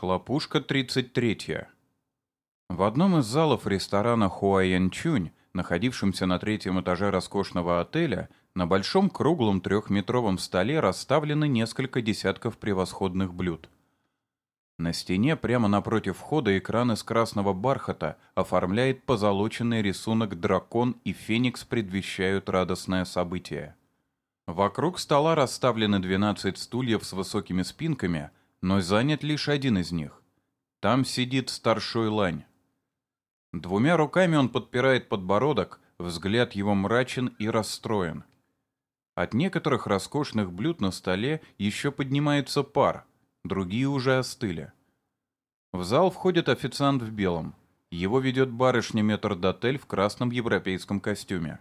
Хлопушка 33. В одном из залов ресторана Хуаянчунь, находившемся на третьем этаже роскошного отеля, на большом круглом трехметровом столе расставлены несколько десятков превосходных блюд. На стене прямо напротив входа экран из красного бархата оформляет позолоченный рисунок «Дракон» и «Феникс» предвещают радостное событие. Вокруг стола расставлены 12 стульев с высокими спинками – но занят лишь один из них. Там сидит старшой лань. Двумя руками он подпирает подбородок, взгляд его мрачен и расстроен. От некоторых роскошных блюд на столе еще поднимается пар, другие уже остыли. В зал входит официант в белом. Его ведет барышня метрдотель в красном европейском костюме.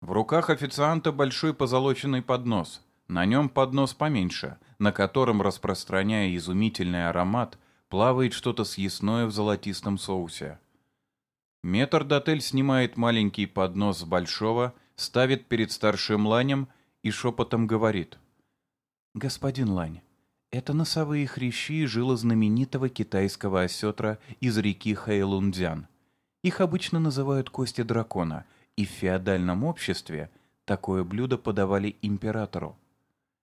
В руках официанта большой позолоченный поднос. На нем поднос поменьше, на котором, распространяя изумительный аромат, плавает что-то съестное в золотистом соусе. Метрдотель снимает маленький поднос с большого, ставит перед старшим ланем и шепотом говорит. «Господин лань, это носовые хрящи жила знаменитого китайского осетра из реки Хэйлунцзян. Их обычно называют кости дракона, и в феодальном обществе такое блюдо подавали императору.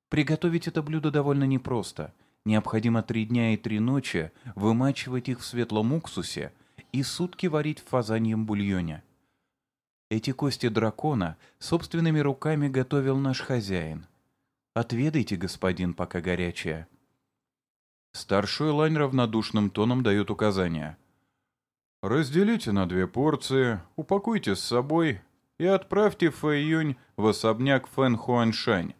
Приготовить это блюдо довольно непросто. Необходимо три дня и три ночи вымачивать их в светлом уксусе и сутки варить в фазаньем бульоне. Эти кости дракона собственными руками готовил наш хозяин. Отведайте, господин, пока горячее. Старший лань равнодушным тоном дает указания. «Разделите на две порции, упакуйте с собой и отправьте Фэйюнь в особняк Фэн Хуаншань.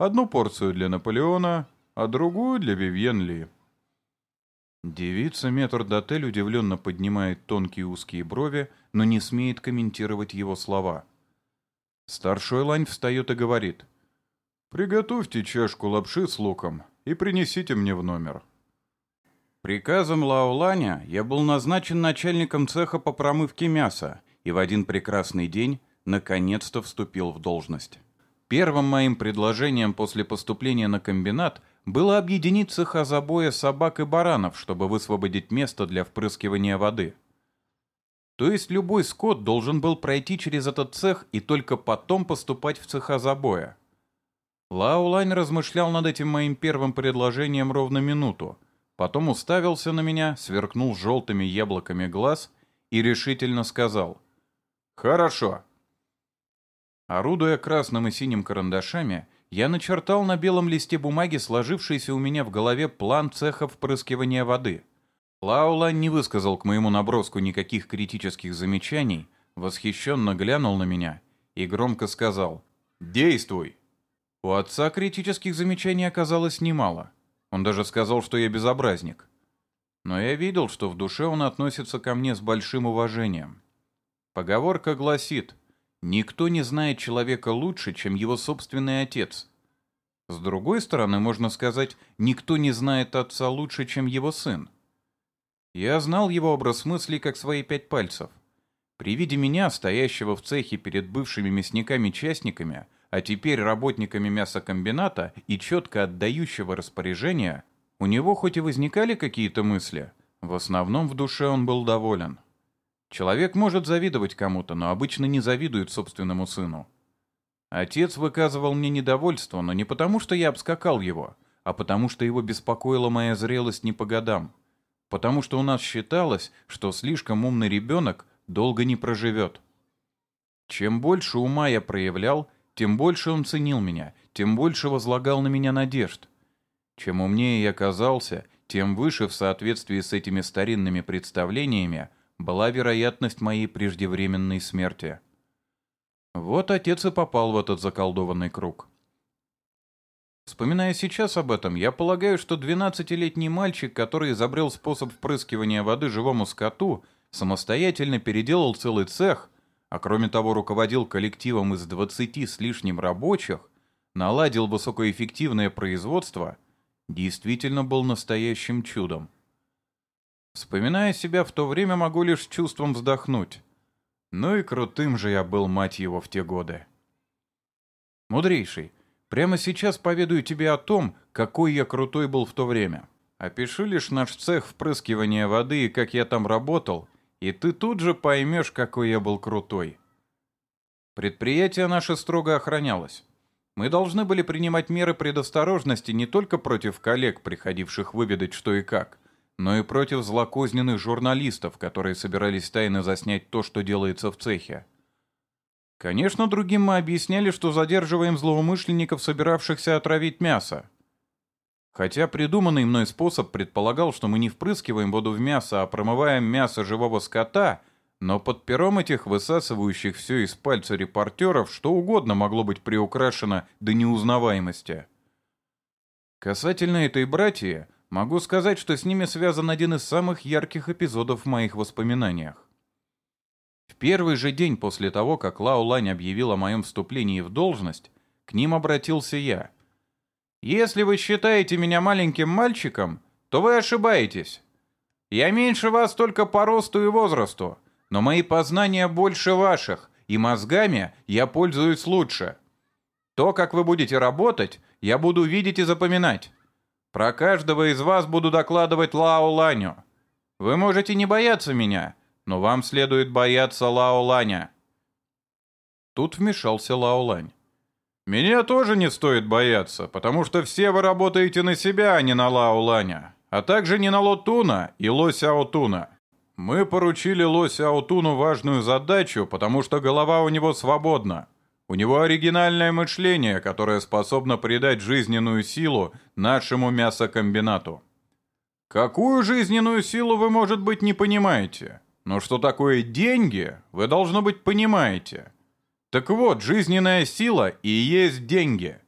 Одну порцию для Наполеона, а другую для Вивьен Ли. Девица метрдотель удивленно поднимает тонкие узкие брови, но не смеет комментировать его слова. Старшой лань встает и говорит. «Приготовьте чашку лапши с луком и принесите мне в номер». Приказом Лаоланя я был назначен начальником цеха по промывке мяса и в один прекрасный день наконец-то вступил в должность. Первым моим предложением после поступления на комбинат было объединить цеха забоя собак и баранов, чтобы высвободить место для впрыскивания воды. То есть любой скот должен был пройти через этот цех и только потом поступать в цеха забоя. Лаулайн размышлял над этим моим первым предложением ровно минуту, потом уставился на меня, сверкнул желтыми яблоками глаз и решительно сказал «Хорошо, Орудуя красным и синим карандашами, я начертал на белом листе бумаги сложившийся у меня в голове план цеха впрыскивания воды. Лаула не высказал к моему наброску никаких критических замечаний, восхищенно глянул на меня и громко сказал «Действуй!». У отца критических замечаний оказалось немало. Он даже сказал, что я безобразник. Но я видел, что в душе он относится ко мне с большим уважением. Поговорка гласит Никто не знает человека лучше, чем его собственный отец. С другой стороны, можно сказать, никто не знает отца лучше, чем его сын. Я знал его образ мыслей как свои пять пальцев. При виде меня, стоящего в цехе перед бывшими мясниками-частниками, а теперь работниками мясокомбината и четко отдающего распоряжения, у него хоть и возникали какие-то мысли, в основном в душе он был доволен. Человек может завидовать кому-то, но обычно не завидует собственному сыну. Отец выказывал мне недовольство, но не потому, что я обскакал его, а потому, что его беспокоила моя зрелость не по годам. Потому что у нас считалось, что слишком умный ребенок долго не проживет. Чем больше ума я проявлял, тем больше он ценил меня, тем больше возлагал на меня надежд. Чем умнее я казался, тем выше в соответствии с этими старинными представлениями – была вероятность моей преждевременной смерти. Вот отец и попал в этот заколдованный круг. Вспоминая сейчас об этом, я полагаю, что 12-летний мальчик, который изобрел способ впрыскивания воды живому скоту, самостоятельно переделал целый цех, а кроме того руководил коллективом из 20 с лишним рабочих, наладил высокоэффективное производство, действительно был настоящим чудом. Вспоминая себя в то время, могу лишь чувством вздохнуть. Ну и крутым же я был, мать его, в те годы. Мудрейший, прямо сейчас поведаю тебе о том, какой я крутой был в то время. Опиши лишь наш цех впрыскивания воды и как я там работал, и ты тут же поймешь, какой я был крутой. Предприятие наше строго охранялось. Мы должны были принимать меры предосторожности не только против коллег, приходивших выведать что и как, но и против злокозненных журналистов, которые собирались тайно заснять то, что делается в цехе. Конечно, другим мы объясняли, что задерживаем злоумышленников, собиравшихся отравить мясо. Хотя придуманный мной способ предполагал, что мы не впрыскиваем воду в мясо, а промываем мясо живого скота, но под пером этих высасывающих все из пальца репортеров что угодно могло быть приукрашено до неузнаваемости. Касательно этой братьи, могу сказать, что с ними связан один из самых ярких эпизодов в моих воспоминаниях. В первый же день после того, как Лао Лань объявил о моем вступлении в должность, к ним обратился я — если вы считаете меня маленьким мальчиком, то вы ошибаетесь. Я меньше вас только по росту и возрасту, но мои познания больше ваших, и мозгами я пользуюсь лучше. То, как вы будете работать, я буду видеть и запоминать. Про каждого из вас буду докладывать Лао Ланю. Вы можете не бояться меня, но вам следует бояться Лао Ланя». Тут вмешался Лао Лань. Меня тоже не стоит бояться, потому что все вы работаете на себя, а не на Лауланя, а также не на Лотуна и Лося Аутуна. Мы поручили Лося Аутуну важную задачу, потому что голова у него свободна. У него оригинальное мышление, которое способно придать жизненную силу нашему мясокомбинату. Какую жизненную силу вы, может быть, не понимаете? Но что такое деньги, вы, должно быть, понимаете. Так вот, жизненная сила и есть деньги.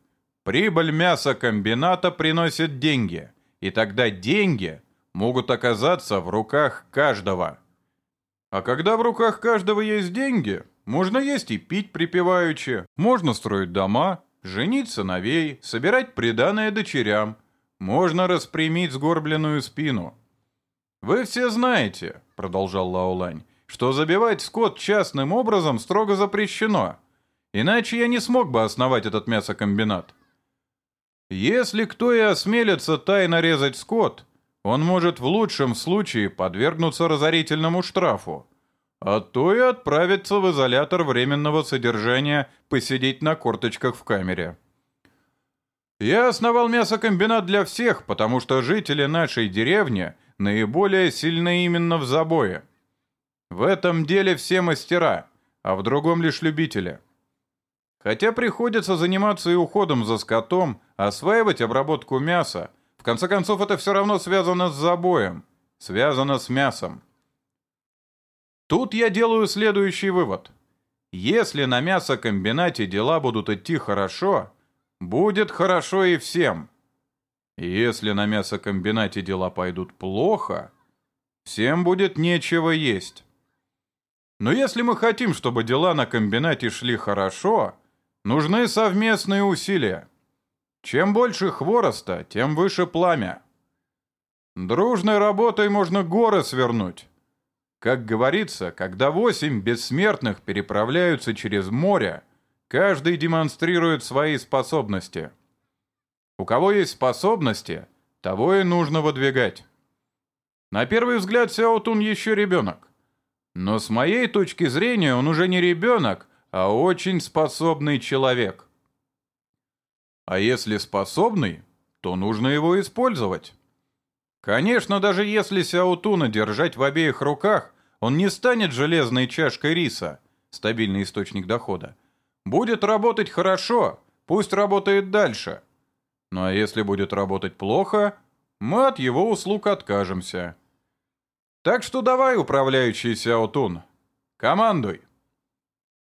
Прибыль мясокомбината приносит деньги, и тогда деньги могут оказаться в руках каждого. А когда в руках каждого есть деньги, можно есть и пить припеваючи, можно строить дома, женить сыновей, собирать приданое дочерям, можно распрямить сгорбленную спину. «Вы все знаете», — продолжал Лаулань, что забивать скот частным образом строго запрещено. Иначе я не смог бы основать этот мясокомбинат. Если кто и осмелится тайно резать скот, он может в лучшем случае подвергнуться разорительному штрафу, а то и отправиться в изолятор временного содержания посидеть на корточках в камере. Я основал мясокомбинат для всех, потому что жители нашей деревни наиболее сильны именно в забое. В этом деле все мастера, а в другом лишь любители. Хотя приходится заниматься и уходом за скотом, осваивать обработку мяса, в конце концов это все равно связано с забоем, связано с мясом. Тут я делаю следующий вывод. Если на мясокомбинате дела будут идти хорошо, будет хорошо и всем. если на мясокомбинате дела пойдут плохо, всем будет нечего есть. Но если мы хотим, чтобы дела на комбинате шли хорошо, нужны совместные усилия. Чем больше хвороста, тем выше пламя. Дружной работой можно горы свернуть. Как говорится, когда восемь бессмертных переправляются через море, каждый демонстрирует свои способности. У кого есть способности, того и нужно выдвигать. На первый взгляд Сяотун еще ребенок. Но с моей точки зрения он уже не ребенок, а очень способный человек. А если способный, то нужно его использовать. Конечно, даже если Сяутуна держать в обеих руках, он не станет железной чашкой риса, стабильный источник дохода. Будет работать хорошо, пусть работает дальше. Ну а если будет работать плохо, мы от его услуг откажемся. Так что давай, управляющий Сяотун, командуй.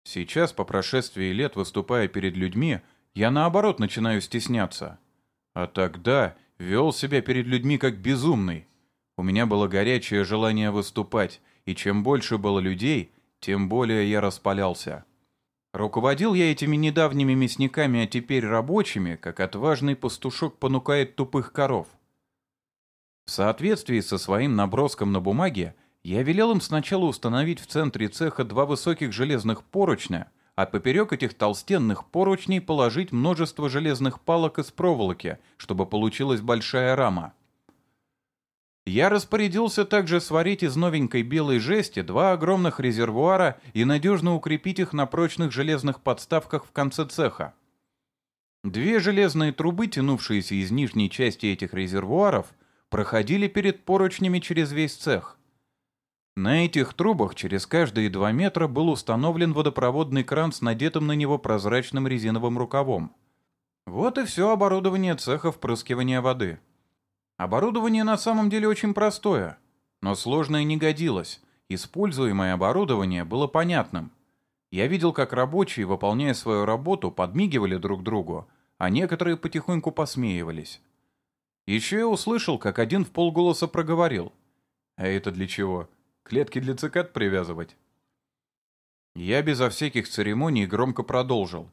Сейчас, по прошествии лет, выступая перед людьми, я наоборот начинаю стесняться. А тогда вел себя перед людьми как безумный. У меня было горячее желание выступать, и чем больше было людей, тем более я распалялся. Руководил я этими недавними мясниками, а теперь рабочими, как отважный пастушок понукает тупых коров. В соответствии со своим наброском на бумаге, я велел им сначала установить в центре цеха два высоких железных поручня, а поперек этих толстенных поручней положить множество железных палок из проволоки, чтобы получилась большая рама. Я распорядился также сварить из новенькой белой жести два огромных резервуара и надежно укрепить их на прочных железных подставках в конце цеха. Две железные трубы, тянувшиеся из нижней части этих резервуаров, проходили перед поручнями через весь цех. На этих трубах через каждые два метра был установлен водопроводный кран с надетым на него прозрачным резиновым рукавом. Вот и все оборудование цеха впрыскивания воды. Оборудование на самом деле очень простое, но сложное не годилось. Используемое оборудование было понятным. Я видел, как рабочие, выполняя свою работу, подмигивали друг другу, а некоторые потихоньку посмеивались. Еще я услышал, как один в полголоса проговорил. «А это для чего? Клетки для цикад привязывать?» Я безо всяких церемоний громко продолжил.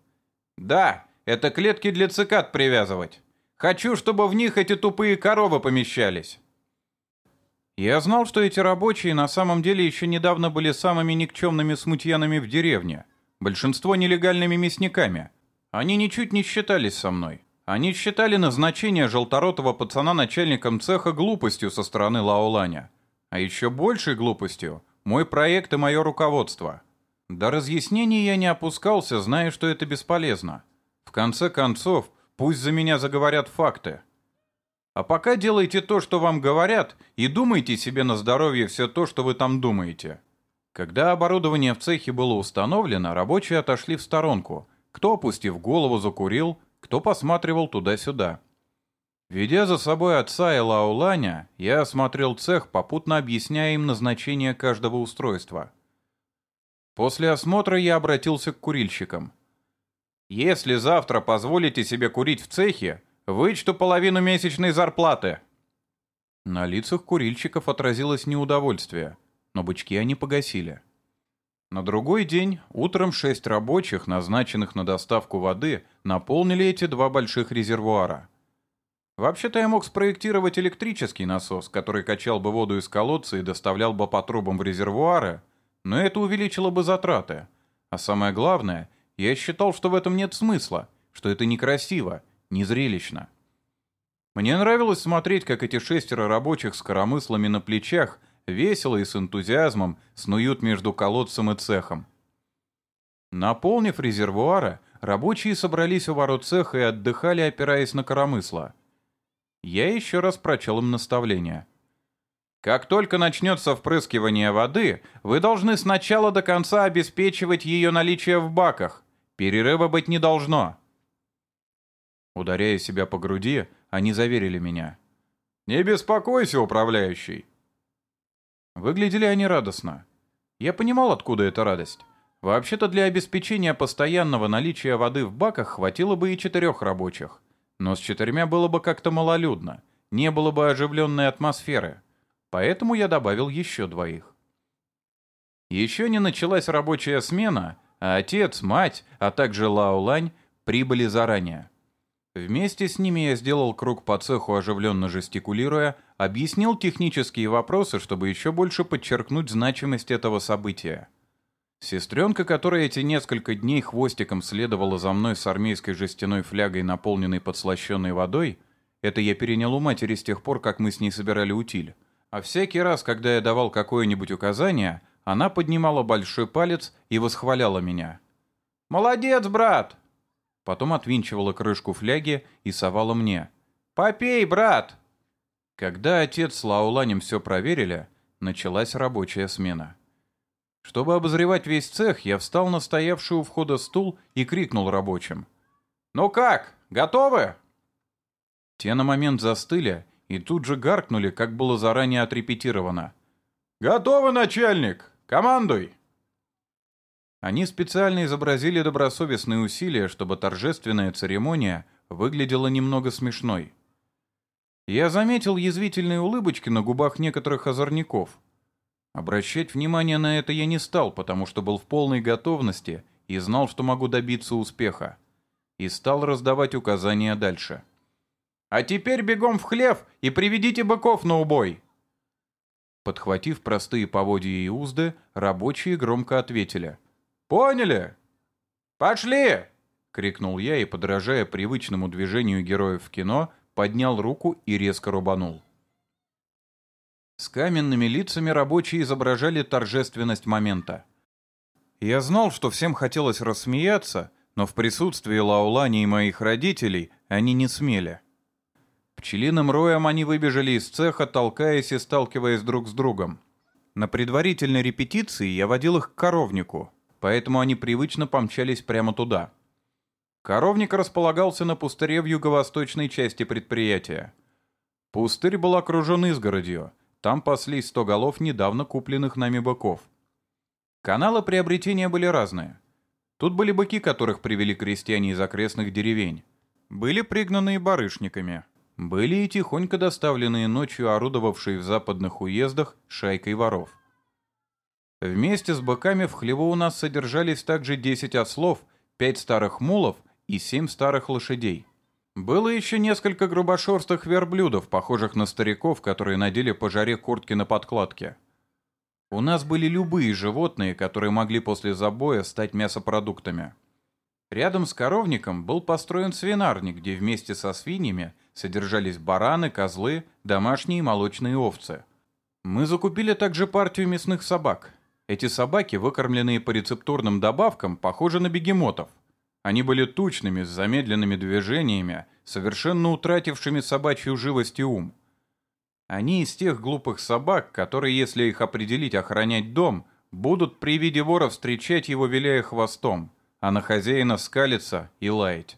«Да, это клетки для цикад привязывать. Хочу, чтобы в них эти тупые коровы помещались». Я знал, что эти рабочие на самом деле еще недавно были самыми никчемными смутьянами в деревне, большинство нелегальными мясниками. Они ничуть не считались со мной. Они считали назначение желторотого пацана начальником цеха глупостью со стороны Лаоланя. А еще большей глупостью – мой проект и мое руководство. До разъяснений я не опускался, зная, что это бесполезно. В конце концов, пусть за меня заговорят факты. А пока делайте то, что вам говорят, и думайте себе на здоровье все то, что вы там думаете. Когда оборудование в цехе было установлено, рабочие отошли в сторонку. Кто, опустив голову, закурил, кто посматривал туда-сюда. Ведя за собой отца и Лауланя, я осмотрел цех, попутно объясняя им назначение каждого устройства. После осмотра я обратился к курильщикам. «Если завтра позволите себе курить в цехе, Вычту половину месячной зарплаты». На лицах курильщиков отразилось неудовольствие, но бычки они погасили. На другой день утром шесть рабочих, назначенных на доставку воды, наполнили эти два больших резервуара. Вообще-то я мог спроектировать электрический насос, который качал бы воду из колодца и доставлял бы по трубам в резервуары, но это увеличило бы затраты. А самое главное, я считал, что в этом нет смысла, что это некрасиво, незрелищно. Мне нравилось смотреть, как эти шестеро рабочих с коромыслами на плечах весело и с энтузиазмом снуют между колодцем и цехом. Наполнив резервуары, рабочие собрались у ворот цеха и отдыхали, опираясь на коромысла. Я еще раз прочел им наставление. Как только начнется впрыскивание воды, вы должны сначала до конца обеспечивать ее наличие в баках. Перерыва быть не должно. Ударяя себя по груди, они заверили меня. «Не беспокойся, управляющий!» Выглядели они радостно. Я понимал, откуда эта радость. Вообще-то для обеспечения постоянного наличия воды в баках хватило бы и четырех рабочих. Но с четырьмя было бы как-то малолюдно, не было бы оживленной атмосферы. Поэтому я добавил еще двоих. Еще не началась рабочая смена, а отец, мать, а также Лаолань прибыли заранее. Вместе с ними я сделал круг по цеху, оживленно жестикулируя, объяснил технические вопросы, чтобы еще больше подчеркнуть значимость этого события. Сестренка, которая эти несколько дней хвостиком следовала за мной с армейской жестяной флягой, наполненной подслащенной водой, это я перенял у матери с тех пор, как мы с ней собирали утиль. А всякий раз, когда я давал какое-нибудь указание, она поднимала большой палец и восхваляла меня. «Молодец, брат! Потом отвинчивала крышку фляги и совала мне. «Попей, брат!» Когда отец с Лауланем все проверили, началась рабочая смена. Чтобы обозревать весь цех, я встал на стоявший у входа стул и крикнул рабочим. «Ну как, готовы?» Те на момент застыли и тут же гаркнули, как было заранее отрепетировано. «Готовы, начальник! Командуй!» Они специально изобразили добросовестные усилия, чтобы торжественная церемония выглядела немного смешной. Я заметил язвительные улыбочки на губах некоторых озорников. Обращать внимание на это я не стал, потому что был в полной готовности и знал, что могу добиться успеха. И стал раздавать указания дальше. «А теперь бегом в хлев и приведите быков на убой!» Подхватив простые поводья и узды, рабочие громко ответили – Поняли? Пошли!» — крикнул я и, подражая привычному движению героев в кино, поднял руку и резко рубанул. С каменными лицами рабочие изображали торжественность момента. Я знал, что всем хотелось рассмеяться, но в присутствии Лаулани и моих родителей они не смели. Пчелиным роем они выбежали из цеха, толкаясь и сталкиваясь друг с другом. На предварительной репетиции я водил их к коровнику, поэтому они привычно помчались прямо туда. Коровник располагался на пустыре в юго-восточной части предприятия. Пустырь был окружен изгородью, там паслись сто голов недавно купленных нами быков. Каналы приобретения были разные. Тут были быки, которых привели крестьяне из окрестных деревень. Были пригнанные барышниками. Были и тихонько доставленные ночью орудовавшие в западных уездах шайкой воров. Вместе с быками в хлеву у нас содержались также 10 ослов, 5 старых мулов и 7 старых лошадей. Было еще несколько грубошерстых верблюдов, похожих на стариков, которые надели по жаре куртки на подкладке. У нас были любые животные, которые могли после забоя стать мясопродуктами. Рядом с коровником был построен свинарник, где вместе со свиньями содержались бараны, козлы, домашние молочные овцы. Мы закупили также партию мясных собак. Эти собаки, выкормленные по рецептурным добавкам, похожи на бегемотов. Они были тучными, с замедленными движениями, совершенно утратившими собачью живость и ум. Они из тех глупых собак, которые, если их определить охранять дом, будут при виде вора встречать его, виляя хвостом а на хозяина скалиться и лаять.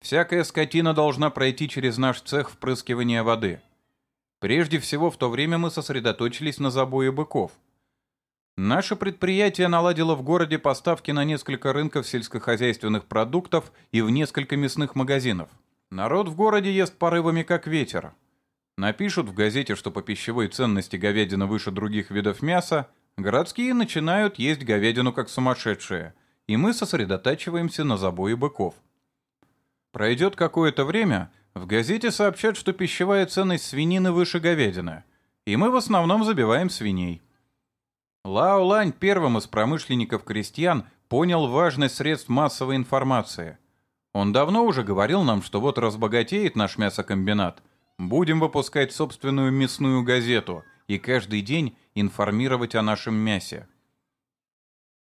Всякая скотина должна пройти через наш цех впрыскивания воды. Прежде всего, в то время мы сосредоточились на забое быков. Наше предприятие наладило в городе поставки на несколько рынков сельскохозяйственных продуктов и в несколько мясных магазинов. Народ в городе ест порывами как ветер. Напишут в газете, что по пищевой ценности говядина выше других видов мяса, городские начинают есть говядину как сумасшедшие – и мы сосредотачиваемся на забое быков. Пройдет какое-то время, в газете сообщат, что пищевая ценность свинины выше говядины, и мы в основном забиваем свиней. Лао Лань первым из промышленников-крестьян понял важность средств массовой информации. Он давно уже говорил нам, что вот разбогатеет наш мясокомбинат, будем выпускать собственную мясную газету и каждый день информировать о нашем мясе.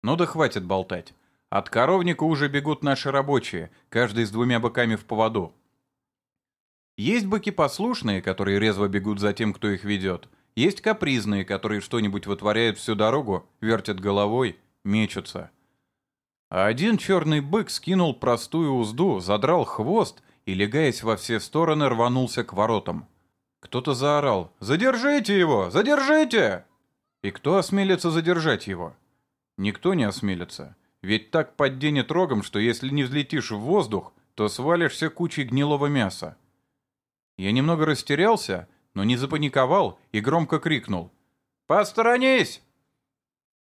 Ну да хватит болтать. От коровника уже бегут наши рабочие, каждый с двумя быками в поводу. Есть быки послушные, которые резво бегут за тем, кто их ведет. Есть капризные, которые что-нибудь вытворяют всю дорогу, вертят головой, мечутся. А один черный бык скинул простую узду, задрал хвост и, легаясь во все стороны, рванулся к воротам. Кто-то заорал «Задержите его! Задержите!» И кто осмелится задержать его? Никто не осмелится. Ведь так подденет рогом, что если не взлетишь в воздух, то свалишься кучей гнилого мяса. Я немного растерялся, но не запаниковал и громко крикнул. «Посторонись!»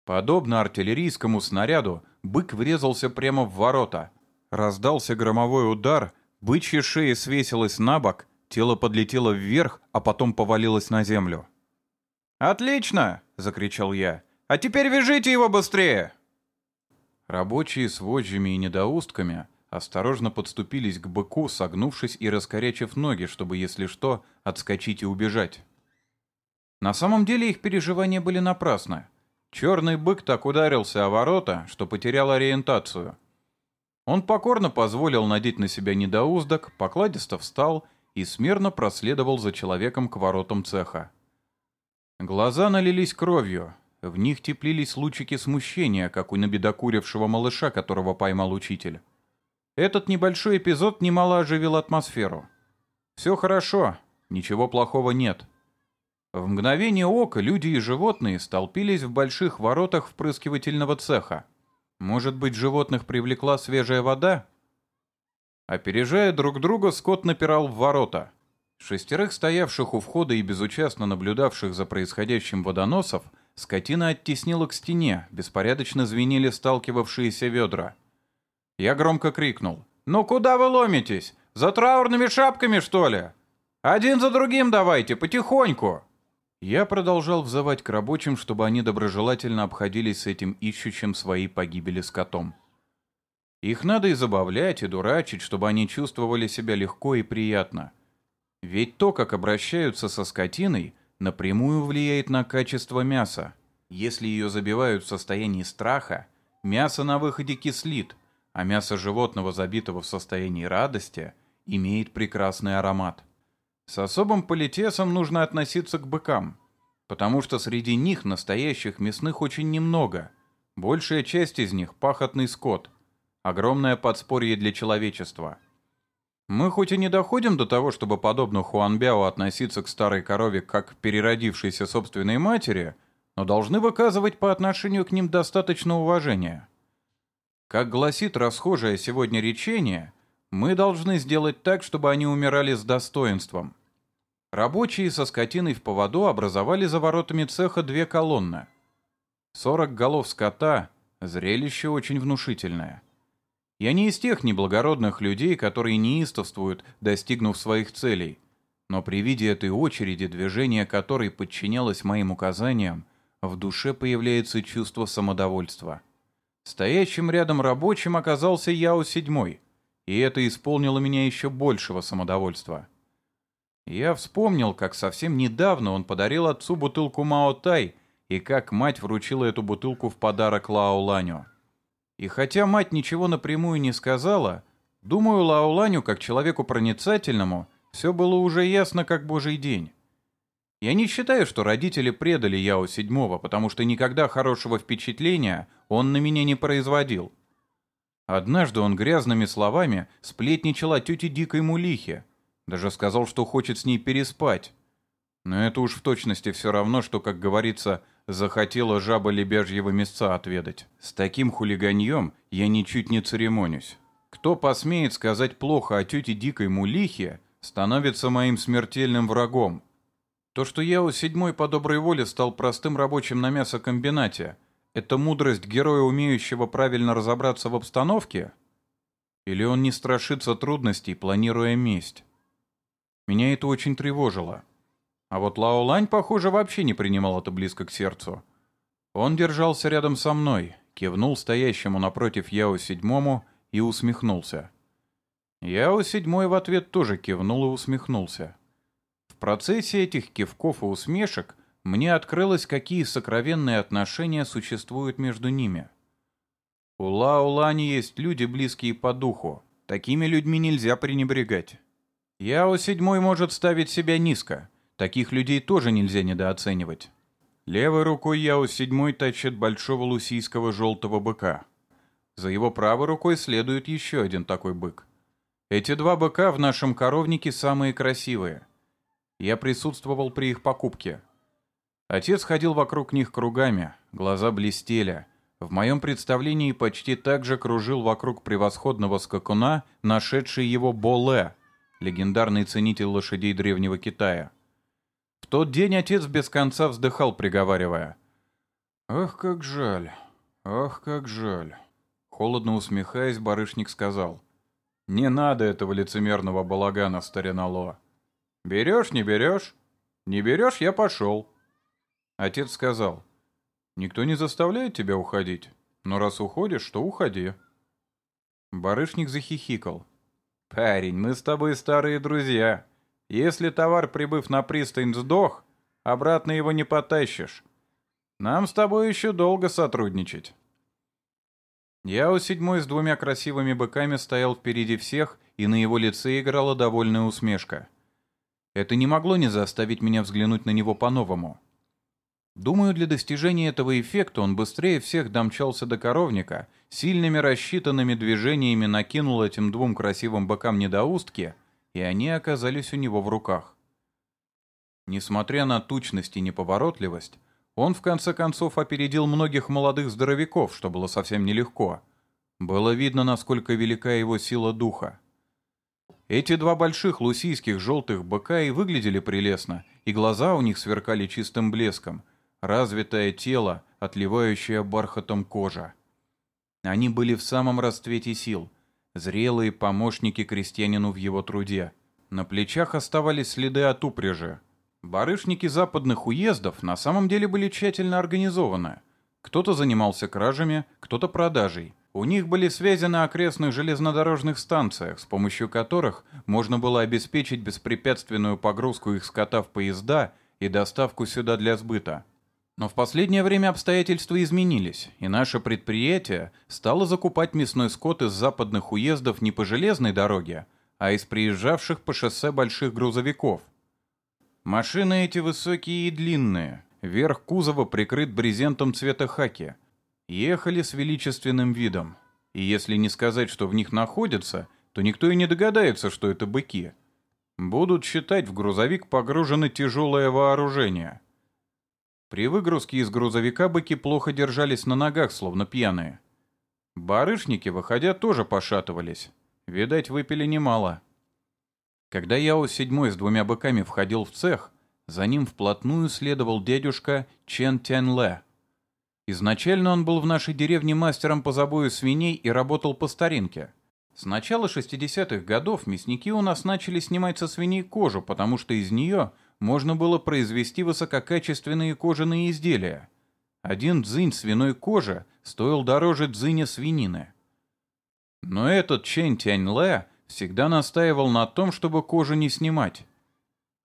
Подобно артиллерийскому снаряду, бык врезался прямо в ворота. Раздался громовой удар, бычья шея свесилась на бок, тело подлетело вверх, а потом повалилось на землю. «Отлично!» — закричал я. «А теперь вяжите его быстрее!» Рабочие с вожжами и недоустками осторожно подступились к быку, согнувшись и раскорячив ноги, чтобы, если что, отскочить и убежать. На самом деле их переживания были напрасны. Черный бык так ударился о ворота, что потерял ориентацию. Он покорно позволил надеть на себя недоуздок, покладисто встал и смирно проследовал за человеком к воротам цеха. Глаза налились кровью, в них теплились лучики смущения, как у набедокурившего малыша, которого поймал учитель. Этот небольшой эпизод немало оживил атмосферу. Все хорошо, ничего плохого нет. В мгновение ока люди и животные столпились в больших воротах впрыскивательного цеха. Может быть, животных привлекла свежая вода? Опережая друг друга, скот напирал в ворота. Шестерых стоявших у входа и безучастно наблюдавших за происходящим водоносов – Скотина оттеснила к стене, беспорядочно звенели сталкивавшиеся ведра. Я громко крикнул. «Ну куда вы ломитесь? За траурными шапками, что ли? Один за другим давайте, потихоньку!» Я продолжал взывать к рабочим, чтобы они доброжелательно обходились с этим ищущим своей погибели скотом. Их надо и забавлять, и дурачить, чтобы они чувствовали себя легко и приятно. Ведь то, как обращаются со скотиной, напрямую влияет на качество мяса. Если ее забивают в состоянии страха, мясо на выходе кислит, а мясо животного, забитого в состоянии радости, имеет прекрасный аромат. С особым политесом нужно относиться к быкам, потому что среди них настоящих мясных очень немного. Большая часть из них – пахотный скот. Огромное подспорье для человечества. Мы хоть и не доходим до того, чтобы подобно Хуанбяо относиться к старой корове как к переродившейся собственной матери, но должны выказывать по отношению к ним достаточно уважения. Как гласит расхожее сегодня речение, мы должны сделать так, чтобы они умирали с достоинством – Рабочие со скотиной в поводу образовали за воротами цеха две колонны. Сорок голов скота — зрелище очень внушительное. Я не из тех неблагородных людей, которые неистовствуют, достигнув своих целей. Но при виде этой очереди, движение которой подчинялось моим указаниям, в душе появляется чувство самодовольства. Стоящим рядом рабочим оказался Яо седьмой, и это исполнило меня еще большего самодовольства. Я вспомнил, как совсем недавно он подарил отцу бутылку Мао-Тай и как мать вручила эту бутылку в подарок Лао Ланю. И хотя мать ничего напрямую не сказала, думаю, Лао Ланю, как человеку проницательному, все было уже ясно, как божий день. Я не считаю, что родители предали Яо Седьмого, потому что никогда хорошего впечатления он на меня не производил. Однажды он грязными словами сплетничал о тете Дикой Мулихе, даже сказал, что хочет с ней переспать. Но это уж в точности все равно, что, как говорится, захотела жаба лебяжьего мясца отведать. С таким хулиганьем я ничуть не церемонюсь. Кто посмеет сказать плохо о тете Дикой Мулихе, становится моим смертельным врагом. То, что я у седьмой по доброй воле стал простым рабочим на мясокомбинате, это мудрость героя, умеющего правильно разобраться в обстановке? Или он не страшится трудностей, планируя месть? Меня это очень тревожило. А вот Лао Лань, похоже, вообще не принимал это близко к сердцу. Он держался рядом со мной, кивнул стоящему напротив Яо Седьмому и усмехнулся. Яо Седьмой в ответ тоже кивнул и усмехнулся. Процессе этих кивков и усмешек мне открылось, какие сокровенные отношения существуют между ними. У Лао Лани есть люди, близкие по духу. Такими людьми нельзя пренебрегать. Яо седьмой может ставить себя низко. Таких людей тоже нельзя недооценивать. Левой рукой Яо седьмой тащит большого лусийского желтого быка. За его правой рукой следует еще один такой бык. Эти два быка в нашем коровнике самые красивые. Я присутствовал при их покупке. Отец ходил вокруг них кругами, глаза блестели. В моем представлении почти так же кружил вокруг превосходного скакуна, нашедший его Боле, легендарный ценитель лошадей древнего Китая. В тот день отец без конца вздыхал, приговаривая. «Ах, как жаль! Ах, как жаль!» Холодно усмехаясь, барышник сказал. «Не надо этого лицемерного балагана, старина Ло. Берешь, не берешь? Не берешь, я пошел». Отец сказал. «Никто не заставляет тебя уходить, но раз уходишь, то уходи». Барышник захихикал. «Парень, мы с тобой старые друзья. Если товар, прибыв на пристань, сдох, обратно его не потащишь. Нам с тобой еще долго сотрудничать». Я у седьмой с двумя красивыми быками стоял впереди всех, и на его лице играла довольная усмешка. Это не могло не заставить меня взглянуть на него по-новому. Думаю, для достижения этого эффекта он быстрее всех домчался до коровника, сильными рассчитанными движениями накинул этим двум красивым бокам недоустки, и они оказались у него в руках. Несмотря на тучность и неповоротливость, он в конце концов опередил многих молодых здоровяков, что было совсем нелегко. Было видно, насколько велика его сила духа. Эти два больших лусийских желтых быка и выглядели прелестно, и глаза у них сверкали чистым блеском — развитое тело, отливающее бархатом кожа. Они были в самом расцвете сил, зрелые помощники крестьянину в его труде. На плечах оставались следы от упряжи. Барышники западных уездов на самом деле были тщательно организованы. Кто-то занимался кражами, кто-то продажей. У них были связи на окрестных железнодорожных станциях, с помощью которых можно было обеспечить беспрепятственную погрузку их скота в поезда и доставку сюда для сбыта. Но в последнее время обстоятельства изменились, и наше предприятие стало закупать мясной скот из западных уездов не по железной дороге, а из приезжавших по шоссе больших грузовиков. Машины эти высокие и длинные, верх кузова прикрыт брезентом цвета хаки. Ехали с величественным видом, и если не сказать, что в них находятся, то никто и не догадается, что это быки. Будут считать, в грузовик погружено тяжелое вооружение — при выгрузке из грузовика быки плохо держались на ногах, словно пьяные. Барышники, выходя, тоже пошатывались. Видать, выпили немало. Когда Яо седьмой с двумя быками входил в цех, за ним вплотную следовал дядюшка Чен Тянь-Ле. Изначально он был в нашей деревне мастером по забою свиней и работал по старинке. С начала 60-х годов мясники у нас начали снимать со свиней кожу, потому что из нее можно было произвести высококачественные кожаные изделия. Один дзынь свиной кожи стоил дороже дзыня свинины. Но этот Чэнь Тянь-Лэ всегда настаивал на том, чтобы кожу не снимать.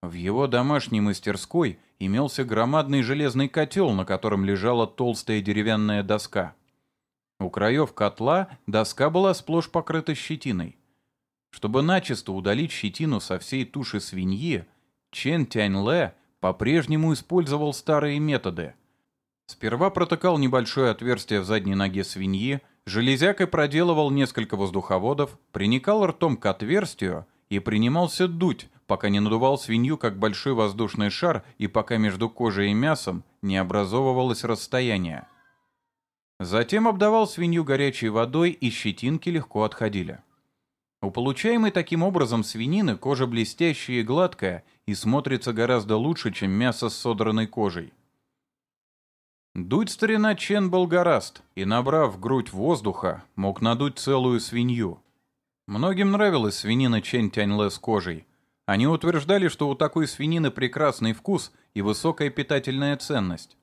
В его домашней мастерской имелся громадный железный котел, на котором лежала толстая деревянная доска. У краев котла доска была сплошь покрыта щетиной. Чтобы начисто удалить щетину со всей туши свиньи, Чен Тянь-Лэ по-прежнему использовал старые методы. Сперва протыкал небольшое отверстие в задней ноге свиньи, железякой проделывал несколько воздуховодов, приникал ртом к отверстию и принимался дуть, пока не надувал свинью как большой воздушный шар и пока между кожей и мясом не образовывалось расстояние. Затем обдавал свинью горячей водой, и щетинки легко отходили. У получаемой таким образом свинины кожа блестящая и гладкая и смотрится гораздо лучше, чем мясо с содранной кожей. Дуть старина Чен был гораст, и, набрав грудь воздуха, мог надуть целую свинью. Многим нравилась свинина Чен Тяньле с кожей. Они утверждали, что у такой свинины прекрасный вкус и высокая питательная ценность.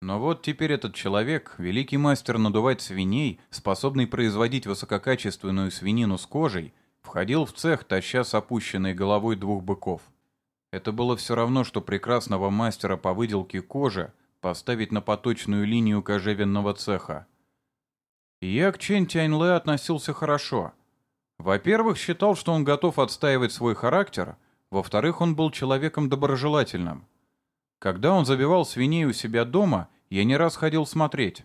Но вот теперь этот человек, великий мастер надувать свиней, способный производить высококачественную свинину с кожей, входил в цех, таща с опущенной головой двух быков. Это было все равно, что прекрасного мастера по выделке кожи поставить на поточную линию кожевенного цеха. я к Чен Тяньле относился хорошо. Во-первых, считал, что он готов отстаивать свой характер, во-вторых, он был человеком доброжелательным. Когда он забивал свиней у себя дома, я не раз ходил смотреть.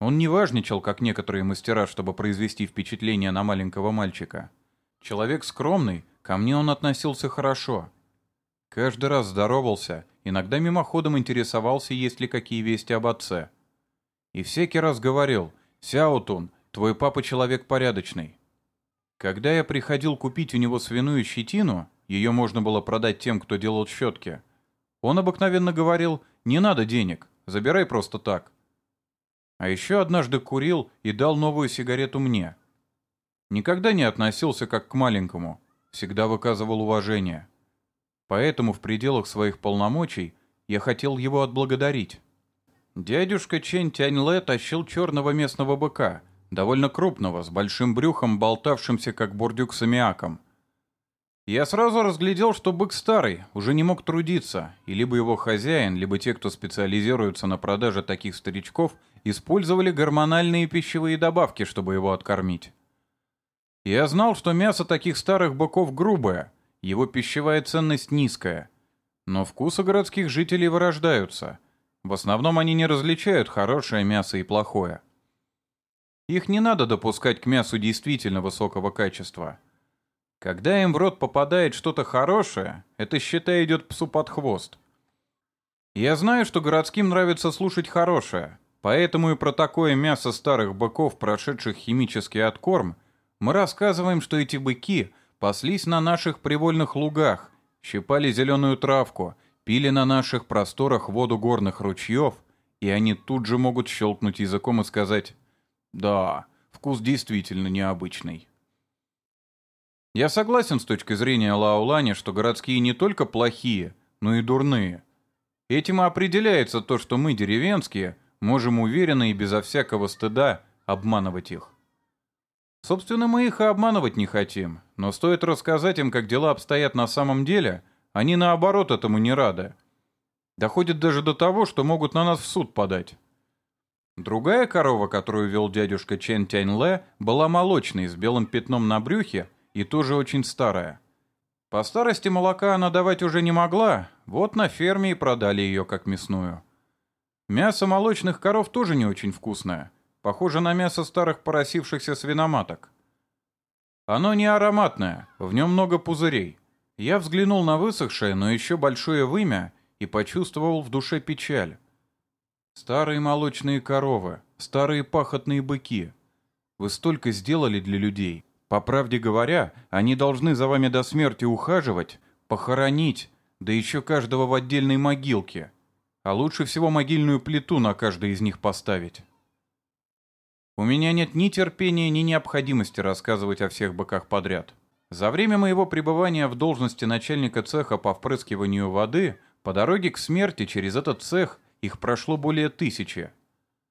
Он не важничал, как некоторые мастера, чтобы произвести впечатление на маленького мальчика. Человек скромный, ко мне он относился хорошо. Каждый раз здоровался, иногда мимоходом интересовался, есть ли какие вести об отце. И всякий раз говорил, «Сяотун, твой папа человек порядочный». Когда я приходил купить у него свиную щетину, ее можно было продать тем, кто делал щетки – он обыкновенно говорил «не надо денег, забирай просто так». А еще однажды курил и дал новую сигарету мне. Никогда не относился как к маленькому, всегда выказывал уважение. Поэтому в пределах своих полномочий я хотел его отблагодарить. Дядюшка Чен Тяньле тащил черного местного быка, довольно крупного, с большим брюхом, болтавшимся как бурдюк с аммиаком – я сразу разглядел, что бык старый, уже не мог трудиться, и либо его хозяин, либо те, кто специализируется на продаже таких старичков, использовали гормональные пищевые добавки, чтобы его откормить. Я знал, что мясо таких старых быков грубое, его пищевая ценность низкая. Но вкусы городских жителей вырождаются. В основном они не различают хорошее мясо и плохое. Их не надо допускать к мясу действительно высокого качества – когда им в рот попадает что-то хорошее, это, считай, идет псу под хвост. Я знаю, что городским нравится слушать хорошее, поэтому и про такое мясо старых быков, прошедших химический откорм, мы рассказываем, что эти быки паслись на наших привольных лугах, щипали зеленую травку, пили на наших просторах воду горных ручьев, и они тут же могут щелкнуть языком и сказать «Да, вкус действительно необычный». Я согласен с точки зрения Лаулани, что городские не только плохие, но и дурные. Этим и определяется то, что мы, деревенские, можем уверенно и безо всякого стыда обманывать их. Собственно, мы их и обманывать не хотим, но стоит рассказать им, как дела обстоят на самом деле, Они наоборот этому не рады. Доходит даже до того, что могут на нас в суд подать. Другая корова, которую вел дядюшка Чен Тянь Ле, была молочной, с белым пятном на брюхе и тоже очень старая. По старости молока она давать уже не могла, вот на ферме и продали ее как мясную. Мясо молочных коров тоже не очень вкусное, похоже на мясо старых поросившихся свиноматок. Оно не ароматное, в нем много пузырей. Я взглянул на высохшее, но еще большое вымя и почувствовал в душе печаль. Старые молочные коровы, старые пахотные быки. Вы столько сделали для людей. По правде говоря, они должны за вами до смерти ухаживать, похоронить, да еще каждого в отдельной могилке. А лучше всего могильную плиту на каждой из них поставить. У меня нет ни терпения, ни необходимости рассказывать о всех быках подряд. За время моего пребывания в должности начальника цеха по впрыскиванию воды, по дороге к смерти через этот цех их прошло более тысячи.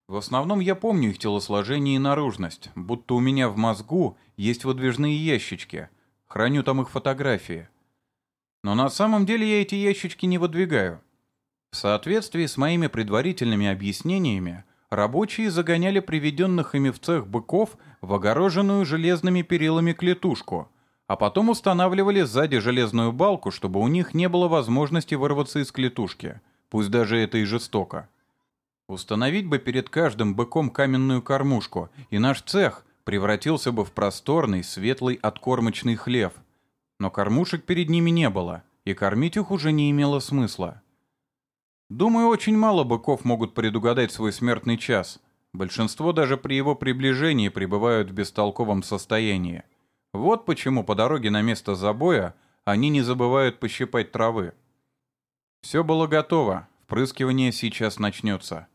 В основном я помню их телосложение и наружность, будто у меня в мозгу есть выдвижные ящички. Храню там их фотографии. Но на самом деле я эти ящички не выдвигаю. В соответствии с моими предварительными объяснениями, рабочие загоняли приведенных ими в цех быков в огороженную железными перилами клетушку, а потом устанавливали сзади железную балку, чтобы у них не было возможности вырваться из клетушки, пусть даже это и жестоко. Установить бы перед каждым быком каменную кормушку, и наш цех превратился бы в просторный, светлый откормочный хлев. Но кормушек перед ними не было, и кормить их уже не имело смысла. Думаю, очень мало быков могут предугадать свой смертный час. Большинство даже при его приближении пребывают в бестолковом состоянии. Вот почему по дороге на место забоя они не забывают пощипать травы. Все было готово, впрыскивание сейчас начнется.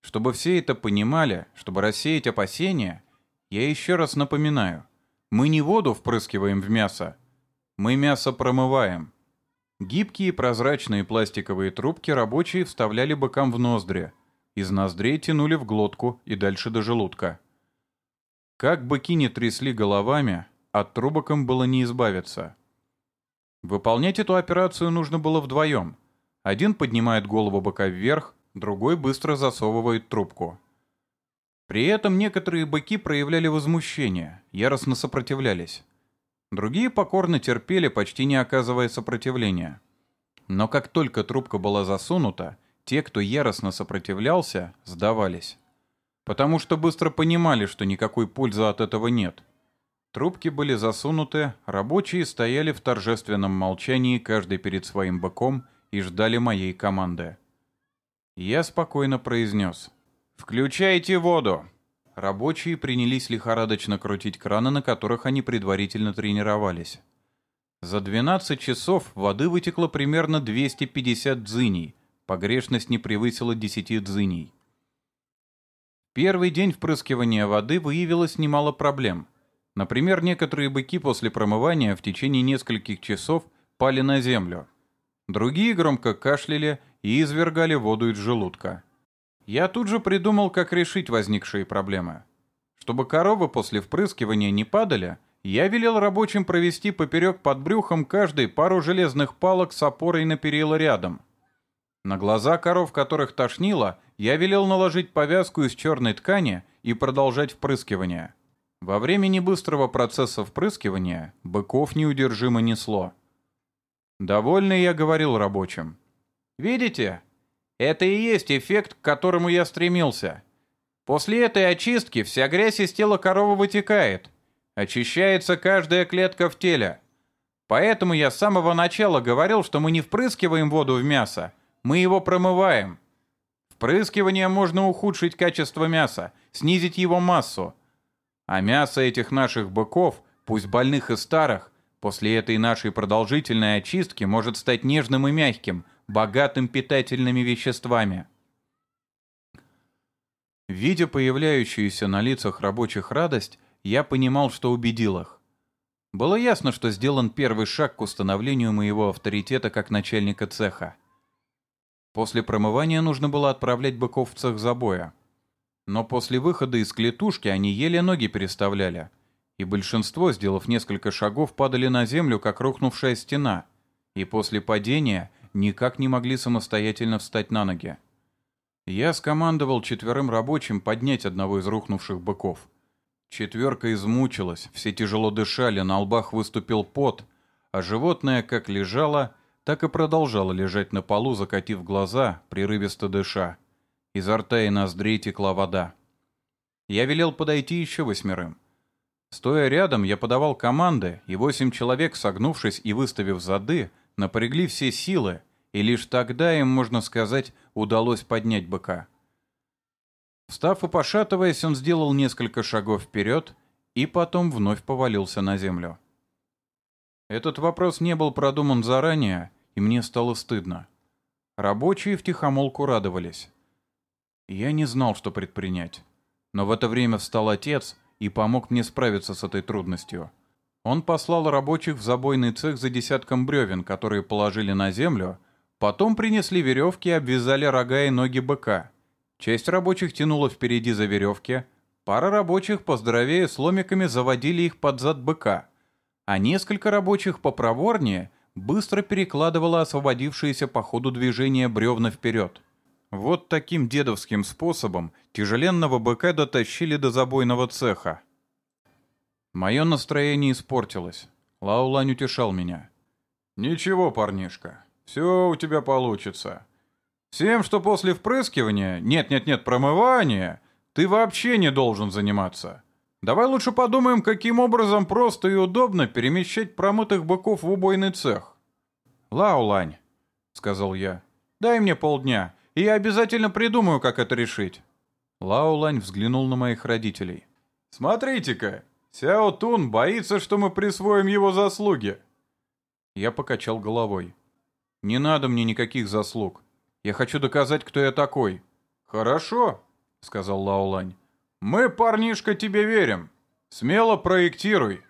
Чтобы все это понимали, чтобы рассеять опасения, я еще раз напоминаю, мы не воду впрыскиваем в мясо, мы мясо промываем. Гибкие прозрачные пластиковые трубки рабочие вставляли бокам в ноздри. Из ноздрей тянули в глотку и дальше до желудка. Как быки не трясли головами, от трубок им было не избавиться. Выполнять эту операцию нужно было вдвоем. Один поднимает голову быка вверх, другой быстро засовывает трубку. При этом некоторые быки проявляли возмущение, яростно сопротивлялись. Другие покорно терпели, почти не оказывая сопротивления. Но как только трубка была засунута, те, кто яростно сопротивлялся, сдавались. Потому что быстро понимали, что никакой пользы от этого нет. Трубки были засунуты, рабочие стояли в торжественном молчании, каждый перед своим быком, и ждали моей команды. Я спокойно произнес. «Включайте воду!» Рабочие принялись лихорадочно крутить краны, на которых они предварительно тренировались. За 12 часов воды вытекло примерно 250 дзыней, погрешность не превысила 10 дзыней. Первый день впрыскивания воды выявилось немало проблем. Например, некоторые быки после промывания в течение нескольких часов пали на землю. Другие громко кашляли и извергали воду из желудка. Я тут же придумал, как решить возникшие проблемы. Чтобы коровы после впрыскивания не падали, я велел рабочим провести поперек под брюхом каждой пару железных палок с опорой на перила рядом. На глаза коров, которых тошнило, я велел наложить повязку из черной ткани и продолжать впрыскивание. Во время небыстрого процесса впрыскивания быков неудержимо несло. Довольный я говорил рабочим. «Видите, это и есть эффект, к которому я стремился. После этой очистки вся грязь из тела коровы вытекает. Очищается каждая клетка в теле. Поэтому я с самого начала говорил, что мы не впрыскиваем воду в мясо, мы его промываем. Впрыскиванием можно ухудшить качество мяса, снизить его массу. А мясо этих наших быков, пусть больных и старых, после этой нашей продолжительной очистки может стать нежным и мягким – богатым питательными веществами. Видя появляющуюся на лицах рабочих радость, я понимал, что убедил их. Было ясно, что сделан первый шаг к установлению моего авторитета как начальника цеха. После промывания нужно было отправлять быков в цех забоя. Но после выхода из клетушки они еле ноги переставляли, и большинство, сделав несколько шагов, падали на землю, как рухнувшая стена — и после падения никак не могли самостоятельно встать на ноги. Я скомандовал четверым рабочим поднять одного из рухнувших быков. Четверка измучилась, все тяжело дышали, на лбах выступил пот, а животное как лежало, так и продолжало лежать на полу, закатив глаза, прерывисто дыша. Изо рта и ноздрей текла вода. Я велел подойти еще восьмерым. Стоя рядом, я подавал команды, и восемь человек, согнувшись и выставив зады, напрягли все силы, и лишь тогда им, можно сказать, удалось поднять быка. Встав и пошатываясь, он сделал несколько шагов вперед и потом вновь повалился на землю. Этот вопрос не был продуман заранее, и мне стало стыдно. Рабочие втихомолку радовались. Я не знал, что предпринять. Но в это время встал отец и помог мне справиться с этой трудностью. Он послал рабочих в забойный цех за десятком бревен, которые положили на землю, потом принесли веревки и обвязали рога и ноги быка. Часть рабочих тянула впереди за веревки, пара рабочих, поздоровее, с ломиками заводили их под зад быка, а несколько рабочих попроворнее быстро перекладывала освободившиеся по ходу движения бревна вперед. Вот таким дедовским способом тяжеленного быка дотащили до забойного цеха. Мое настроение испортилось. Лаулань утешал меня. «Ничего, парнишка, все у тебя получится. Всем, что после впрыскивания, нет-нет-нет, промывания, ты вообще не должен заниматься. Давай лучше подумаем, каким образом просто и удобно перемещать промытых быков в убойный цех». «Лаулань», — сказал я, — «дай мне полдня, и я обязательно придумаю, как это решить». Лаулань взглянул на моих родителей. «Смотрите-ка, Сяо Тун боится, что мы присвоим его заслуги». Я покачал головой. «Не надо мне никаких заслуг. Я хочу доказать, кто я такой». «Хорошо», — сказал Лаулань. «Мы, парнишка, тебе верим. Смело проектируй.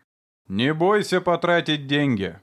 Не бойся потратить деньги».